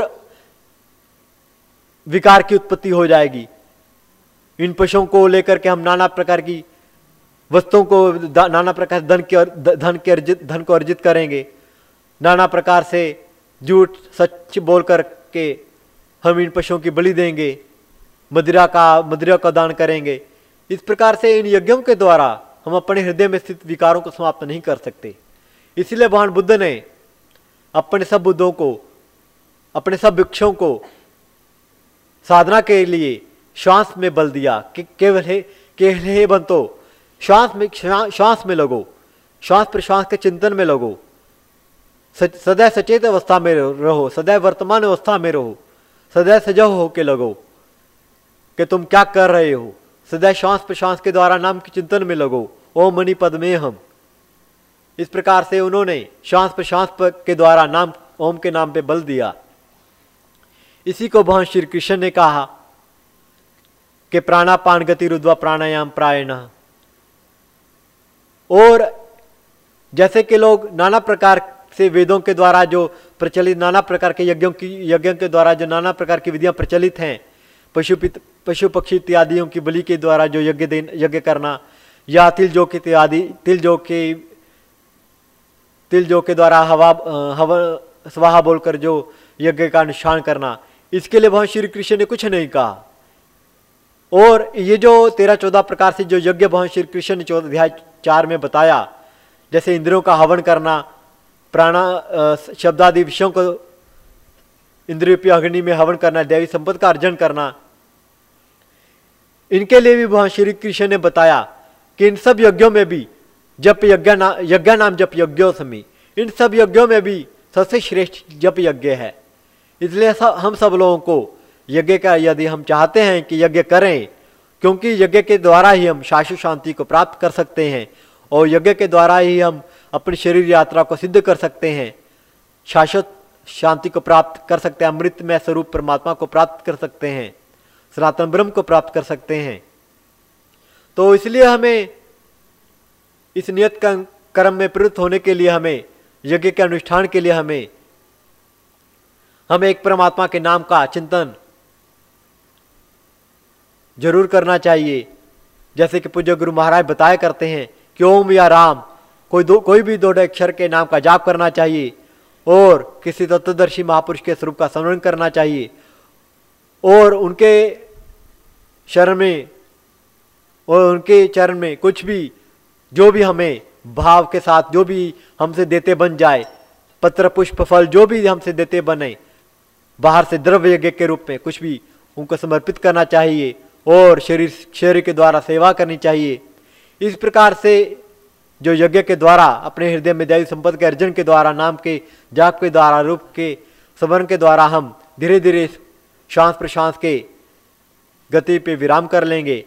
وکار کی اتپتی ہو جائے گی۔ ان پشوں کو لے کر کے ہم نانا پرکار کی وسطوں کو نانا پرکار دھن کی دھن کی ارجت دھن کو ارجت کریں گے۔ نانا پرکار سے جھوٹ سچ بول کر کے ہم ان پشوں کی بلی دیں گے۔ مدرا کا مدرا کا دان کریں گے۔ اس پرکار سے ان یجوں کے دوارا ہم اپنے ہردے میں استھت وکاروں کو سماپت نہیں کر سکتے۔ اسی لیے بھگوان بدھ نے اپنے سب بدھوں کو اپنے سب بکشوں کو سادھنا کے لیے شانس میں بل دیا۔ کہ کیلے بنتو؟ شانس میں شانس میں لگو۔ شانس پر شانس کے چنتن میں لگو۔ سدا سچیت اوستھا میں رہو۔ سدے ورتمان اوستھا میں رہو۔ سدا سجا ہو کے لگو۔ کہ تم کیا کر رہے ہو؟ سدا شانس پر شانس کے دوارا نام کے چنتن میں لگو۔ او منی پد میں ہم۔ اس پرکار سے انہوں نے شانس پر شانس پر کے دوارا نام، اوم کے نام پہ بل دیا۔ اسی کو بہن شری کرشن نے کہا کہ پرانا پان گتی رودوا پرانایام پرائن اور جیسے کہ لوگ نانا پرکار سے ویدوں کے دوارا جو پرچلت، نانا پرکار کے یجوں کی، یجوں کے دوارا جو نانا پرکار کی ودیاں پرچلت ہیں، پشو پشو پکشی اتیادیوں کی بلی کے دوارا جو یجہ دین یجہ کرنا، یا تل جو کے اتیادی تل جو کے، تل جو کے دوارا ہوا ہوا، سواہا بول کر جو یجہ کا نشان کرنا۔ اس کے لیے وہاں شری کرشن نے کچھ نہیں کہا۔ اور یہ جو تیرہ چودہ پرکار سے جو یجیہ بہن شری کرشن نے چودہ دھیائے چار میں بتایا، جیسے اندروں کا ہون کرنا، پرانا شبدادی وشوں کو اندریوپی اگنی میں ہون کرنا، دیوی سمپت کا ارجن کرنا۔ ان کے لیے بھی وہاں شری کرشن نے بتایا کہ ان سب یجوں میں بھی جپ یجا نام جپ یگیوں سمی ان سب یجوں میں بھی سب سے شریشت جپ یجیہ ہے۔ اس لیے ہم سب لوگوں کو یجے کا یدی ہم چاہتے ہیں کہ یجے کریں، کیونکہ یجے کے دوارا ہی ہم شاشو شانتی کو پراپت کر سکتے ہیں اور یجے کے دوارا ہی ہم اپنی شریر یاترا کو سدھ کر سکتے ہیں شاشوت شانتی کو پراپت کر سکتے ہیں، امرت میں سوروپ پرماتما کو پراپت کر سکتے ہیں، سناتن برہم کو پراپت کر سکتے ہیں۔ تو اس لیے ہمیں اس نیت کا کرم میں پرت ہونے کے لیے ہمیں یجے کے انوشٹھان کے لیے ہمیں ہم ایک پرماتما کے نام کا چنتن ضرور کرنا چاہیے۔ جیسے کہ پوجا گرو مہاراج بتایا کرتے ہیں کہ اوم یا رام، کوئی دو، کوئی بھی دوڑے اکشر کے نام کا جاپ کرنا چاہیے اور کسی تتدرشی مہاپرش کے سروپ کا سمرن کرنا چاہیے۔ اور ان کے شرم میں، اور ان کے چرن میں کچھ بھی، جو بھی ہمیں بھاو کے ساتھ جو بھی ہم سے دیتے بن جائے، پتر، پشپ، پھل، جو بھی ہم سے دیتے بنے باہر سے درو یج کے روپ میں کچھ بھی ان کو سمرپت کرنا چاہیے اور شریر شریر کے دوارا سیوا کرنی چاہیے۔ اس پرکار سے جو یج کے دوارا اپنے ہردے میں دیوی سمپت کے ارجن کے دوارا، نام کے جاپ کے دوارا، روپ کے سمرن کے دوارا ہم دھیرے دھیرے شانس پرشانس کے گتی پہ ورام کر لیں گے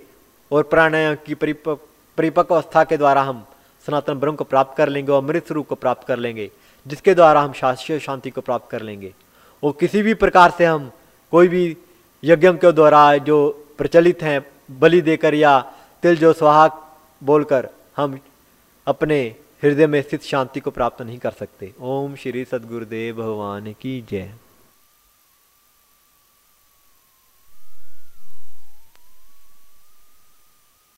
اور پرانیام کی پریپک اوستھا کے دوارا ہم سناتن برہم کو پراپت کر لیں گے اور امرت سروپ کو پراپت کر لیں گے، جس کے دوارا ہم شاشیہ شانتی کو پراپت کر لیں گے۔ وہ کسی بھی پرکار سے ہم کوئی بھی یجم کے دوارا جو پرچلت ہیں، بلی دے کر یا تل جو سہاگ بول کر ہم اپنے ہردے میں ست شانتی کو پراپت نہیں کر سکتے۔ اوم شری سدگردیو بھگوان کی جے۔